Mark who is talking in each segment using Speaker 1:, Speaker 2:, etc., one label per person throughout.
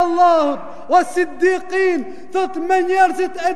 Speaker 1: Allahut, wa siddiqin, thot me njerëzit e,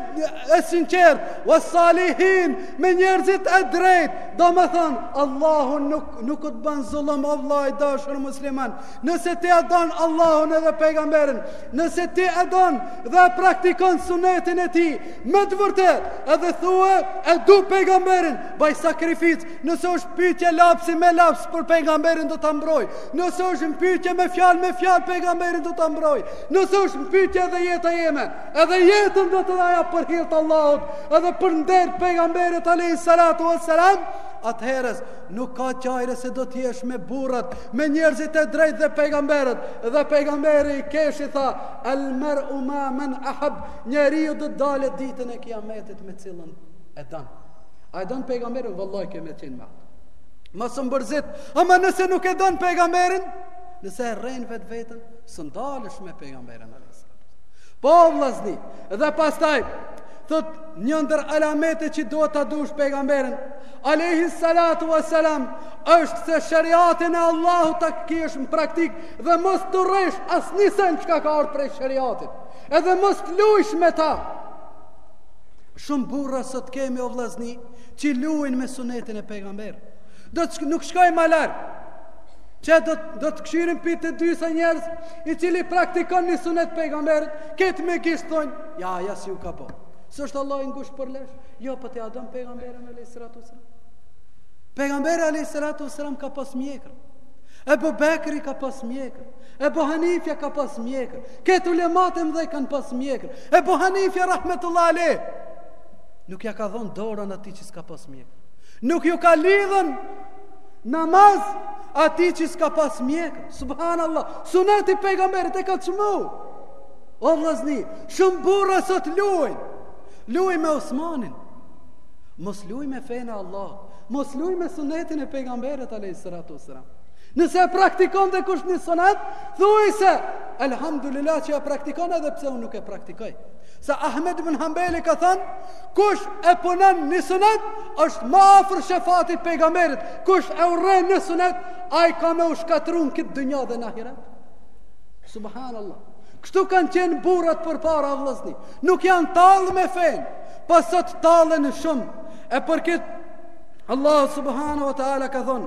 Speaker 1: e sinqert, wa salihin, me njerëzit e drejt, domethon, Allahu nuk, nuk të ban zullum, o vla i dashur musliman, nëse ti e don Allahun edhe pejgamberin, nëse ti e don dhe e praktikon sunetin e tij, me të vërtet, edhe thue, e du pejgamberin, baj sakrific, Nëse është pyetje lapsi me laps për pejgamberin do ta mbroj. Nëse është në pyetje me fjalë me fjalë pejgamberin do ta mbroj. Nëse është në pyetje edhe jeta jeme, edhe jetën do ta dhaja për hir të Allahut, edhe për nder pejgamberit alayhi salatu wassalam, atëherës nuk ka qare se do të jesh me burrat, me njerëzit e drejtë dhe pejgamberët. Dhe pejgamberi i keshi tha, "El meru mea men ahab", njeriu do të dalë ditën e Kiametit me cilën e don. A e don pejgamberin vallahi ke me qenë me atë. Mos u mbërzit, ama nëse nuk e don pejgamberin, nëse e rren vetveten, s'un dalësh me pejgamberin alejs. Po, vllazni, dhe pastaj, thot një ndër alamete që duhet ta dush pejgamberin, alejhi salatu wa salam, është se sheriatin e Allahut ta kesh në praktik dhe mos ta urresh asnjë sen çka ka ardh prej sheriatit, edhe mos të lujsh me ta. Shumë burra sot kemi o vllazni që luajnë me sunetin e pejgamberit. Do të nuk shkojmë më larg. Që do do të kshirin pi të disa njerëz i cili praktikon një sunet pejgamberit, këtë me gisht thonë. Ja, ja si u ka bo. S'është Allahu ngushtë për lesh? Jo, po ti a e don pejgamberin alejhi salatu wa salam. Pejgamberi alejhi salatu wa salam ka pas mjekër. Ebu Bekri ka pas mjekër. Ebu Hanifja ka pas mjekër. Krejt ulemat e mdhej kanë pas mjekër. Ebu Hanifja rahmetullahi alejh Nuk ja ka dhon dorën atij që s'ka pas mjekër Nuk ju ka lidh në namaz atij që s'ka pas mjekër Subhanallah Sunetin e pejgamberit e ka çmu O vllazni Shumë burra sot lujn Luj me Osmanin Mos luj me fenë e Allahut Mos luj me sunetin e pejgamberit alejhi salatu wa salam Nëse e praktikon dikush një sunet, thuaj se, Elhamdulillah që e praktikon edhe pse unë nuk e praktikoj. Se Ahmed ibn Hanbeli ka thon, kush e punon një sunet është ma afër shefatit pejgamberit. Kush e urren një sunet, ai ka me u shkatrru në këtë dynja dhe në ahiret. Subhanallah. Kështu kanë qenë burrat përpara o vllazni. Nuk janë tallë me fen, po sot tallen shumë. E për këtë Allahu subhanahu wa taala ka thon,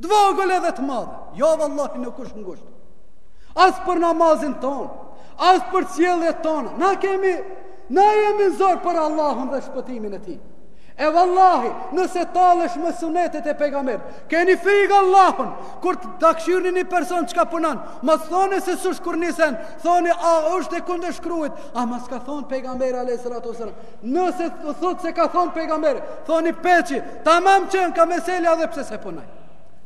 Speaker 1: Të vogël edhe të madhe. Jo vallahi nuk ushtë ngusht. As për namazin ton, as për sjelljet tona. Na kemi na jemi n'zor për Allahun dhe shpëtimin e tij. E vallahi, nëse tallesh me sunetet e pejgamberit, keni frikë Allahun, kur ta kshyrni një person çka punon, mos thoni se s'ush kur nisen, thoni, a është e kund e shkruit, a mos ka thonë pejgamberi alejhi salatu ue selam, Nëse të thot se ka thonë pejgamberi, thoni peqi, tamam qenka meselja edhe pse s'e punoj.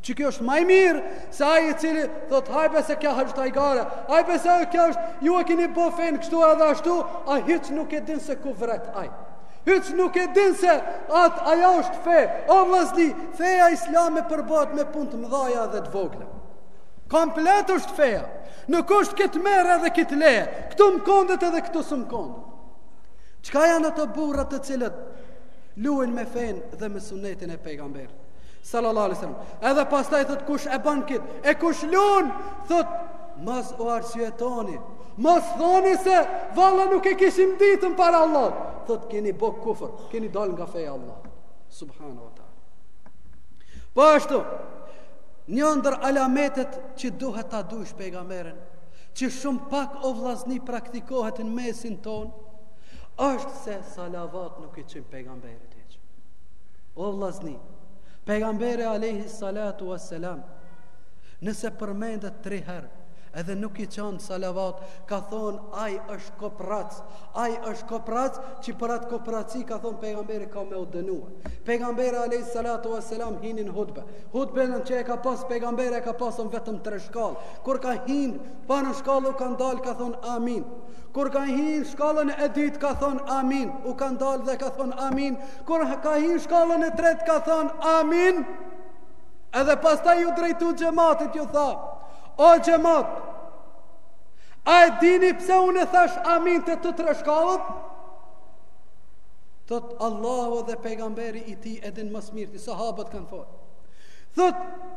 Speaker 1: Që kjo është ma e mirë, se ai i cili thot hajt be se kjo është hajgare, hajt be se kjo është, ju e kini bo fenë kështu edhe ashtu, a hiç nuk e din se ku vret ajo. Hiç nuk e din se at ajo është fe. O vllazni, feja islame përbëhet me punë të mëdhaja dhe të vogla. Komplet është feja. Nuk është këtë merre edhe këtë leje. Këtu më konet edhe këtu su më konet. Çka janë ata burra të cilët lujnë me fen dhe me sunetin e pejgamberit? Sallallahu alaihi wasallam. Edhe pastaj thot kush e ban kit, e kush lun, thot mos u arsyetoni. Mos thoni se valla nuk e kishim ditën para Allahut. Thot keni bo kufër, keni dal nga feja e Allahut. Subhanahu wa taala. Po ashtu, një ndër alametet që duhet ta dush pejgamberin që shumë pak o vllazni praktikohet në mesin ton, është se salavat nuk i çojmë pejgamberit hiç. O vllazni, pejgamberi alejhi salatu ue selam, nëse përmendet tri herë, edhe nuk i çon salavat, ka thonë, aj është koprac, aj është koprac, që për atë kopraci, ka thonë, pejgamberi ka me u dënua. Pejgamberi alejhi salatu ue selam hin në hutbe. Hutben që e ka pas pejgamberi, e ka pas vetëm tre shkallë. Kur ka hin, parën shkallë u ka ndalë, ka thonë amin. Kur ka hin, shkallën e dytë ka thonë amin. U ka ndalë dhe ka thonë amin. Kur ka hin, shkallën e tretë ka thonë amin. Edhe pastaj ju drejtu xhematit ju tha, o xhemat, a e dini pse unë e thash amin te të tre shkallët? Thot Allahu dhe pejgamberi i tij e din më s'mirti, sahabët kanë thonë. Thot,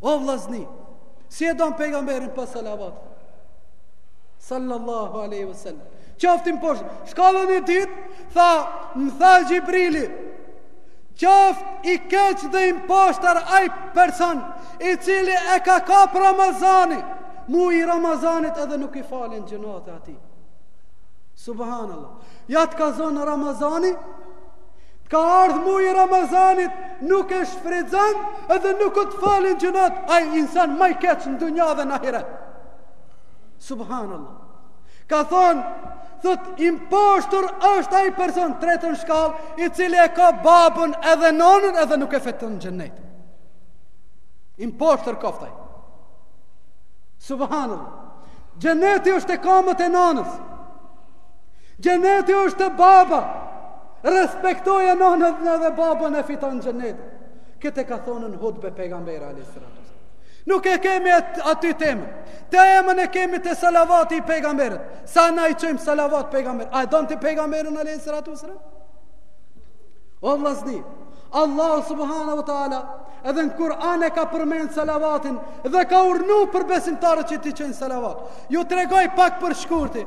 Speaker 1: O vllazni, si e don pejgamberin pa salavat? Sallallahu alaihi wasallam. Qoft i poshtër, shkallën e dytë, tha, më tha Xhibrili, qoft i keq dhe i poshtër ai person i cili e ka kap Ramazani, muji i Ramazanit edhe nuk i falen gjynahet atij. Subhanallah. Ja të ka zonë Ramazani, T'ka ardh muji i Ramazanit nuk e shfrytzon edhe nuk u të falin gjynat ai insan ma i keq në dunja dhe në ahiret. Subhanallah. Ka thon thot i mposhtur është ai person tretën shkallë i cili e ka babën edhe nonën edhe nuk e fiton xhenetin. I mposhtur koftë ai. Subhanallah. Xheneti është te kamët e nonës. Xheneti është te baba. Respektoje nonën edhe babën e fiton xhenetin. Këtë e ka thonë në hutbe pejgamberi alayhis salatu wassalam. Nuk e kemi aty temën. Temën e kemi te salavati i pejgamberit. Sa na i çojmë salavat pejgamberit. A e don ti pejgamberin alayhis salatu wassalam? O vllazni, Allahu subhanahu wa taala edhe në Kur'an e ka përmend salavatin dhe ka urdhnu për besimtarët që t'i çojnë salavat. Ju tregoj pak për shkurti.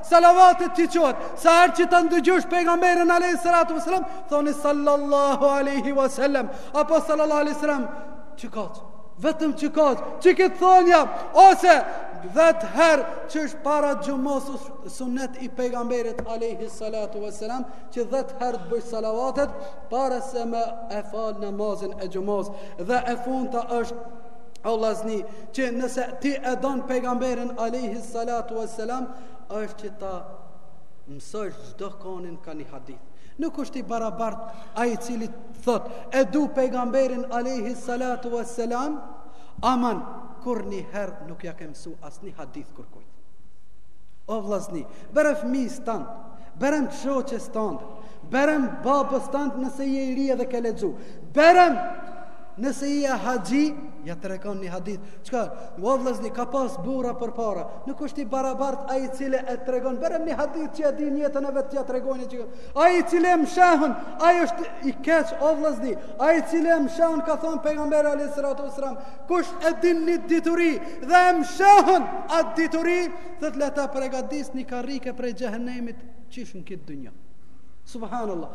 Speaker 1: Salavatet t'i çohet, sa herë që ta ndëgjosh pejgamberin alejhi salatu wasalam, thoni sallallahu alejhi wasalam, apo sallallahu alejhi wasalam, qikaq. Vetëm qikaq, qikit thonja ose 10 herë që është para xhumos sunet i pejgamberit alejhi salatu wasalam, që 10 herë të bëj salavatet para se me e fal namazin e xhumos. Dhe e fundta është o vllazni që nëse ti e don pejgamberin alayhi salatu wassalam është që ta mësosh çdokonin ka një hadith nuk është i barabart ai i cili thot e du pejgamberin alayhi salatu wassalam aman kurrnjiherë nuk ja ke mësu asni hadith kurkujt o vllazni berem fmijës tand berem shoqes tande berem babës tand nëse je i ri edhe ke lexu berem Nëse je haxhi, ja tregon një hadith, çka, o vllazni, ka pas burra përpara, nuk është i barabart ai i cili e tregon, berem një hadith që e di në jetën e vet që ja tregojnë që, ai i cili e mshehën, ai është i keq, o vllazni, ai i cili e mshehën, ka thonë pejgamberi a.s. Kush e din një dituri dhe e mshehën atë dituri, thotë le ta përgatis një karrike prej xhehenemit, qysh në këtë dunja. Subhanallah.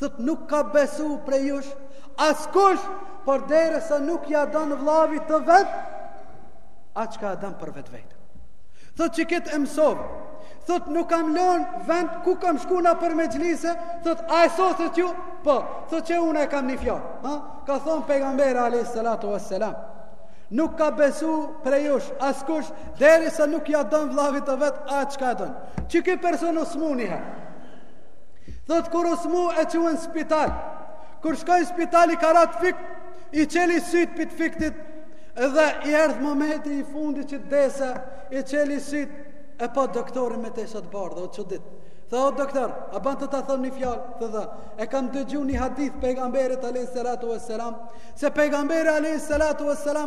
Speaker 1: Thotë nuk ka besu prej jush askush përderisa nuk ja don vllavit të vet atë çka e don për vetveten. Thotë që këtë e mësova. Thotë nuk kam lënë vend ku kam shku nëpër mexhlise, thotë a e sosët ju? Po, thotë që unë e kam një fjalë, ha? Ka thon pejgamberi alayhis salatu wassalam. Nuk ka besu prej jush askush derisa nuk ja don vllavit të vet atë çka e don. Qiky person u smu niherë Thotë kur u smu e çuen n'spital. Kur shkoi n'spital i ka ra t'fikt, i çeli sytë pi t'fiktit dhe i erdh momenti i fundit që të dese, i çeli sytë e pa doktorin me tesha të bardha, u çudit. Tha o doktor, a ban të ta thom një fjalë? Tha dhe, e kam dëgju një hadith t'pejgamberit a.s. Se pejgamberi a.s.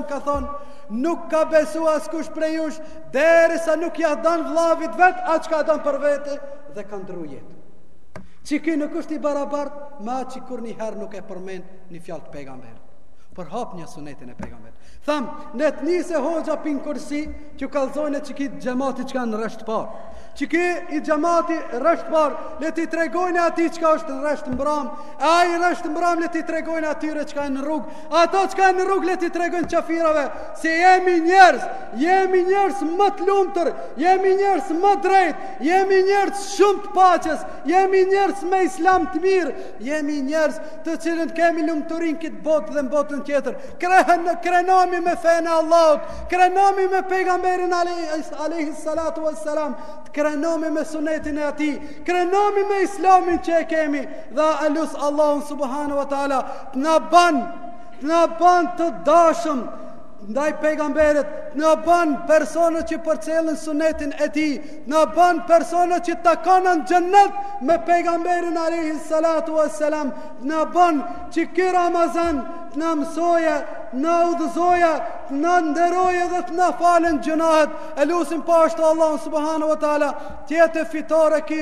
Speaker 1: ka thonë, nuk ka besu askush prej jush, derisa nuk ja don vllavit vet, at çka don për vete, dhe ka ndrru jetë. Qiky nuk është i barabartë me atë që kur njëherë nuk e përmen një fjalë të pejgamberit. Përhap një sunetin e pejgamberit. Tham, le të nise hoxha pi n'kursi, t'ju kallzoje qiki xhemati çka n'rresht parë. Qiki xhemati rresht parë, le t'i tregojnë atij çka është në rresht mbram, ai rresht mbram le t'i tregojnë atyre çka në rrugë, ato çka në rrugë le t'i tregojnë qafirave, Se jemi njerëz, jemi njerëz më të lumtur, jemi njerëz më drejt, jemi njerëz shumë të paqes, jemi njerëz me islam të mirë, jemi njerëz të cilën kemi lumturinë këtë botë dhe botën tjetër. Kre krenomi me fenë e Allahut, krenomi me pejgamberin alayhi salatu wassalam, krenomi me sunetin e atij, krenomi me islamin që e kemi, dhe e lus Allahun subhanahu wa ta'ala, t'na ban, T'na ban të dashëm ndaj pejgamberit, t'na ban persona që përcjellin sunetin e tij, t'na ban persona që takonen në xhennet me pejgamberin alaihi salatu wassalam, t'na ban që ky Ramazan t'na mësoje, t'na udhëzoje, t'na nderoje dhe t'na falen gjynahet. E lusim po ashtu Allahun subhanahu wa taala,
Speaker 2: t'jetë fitore ky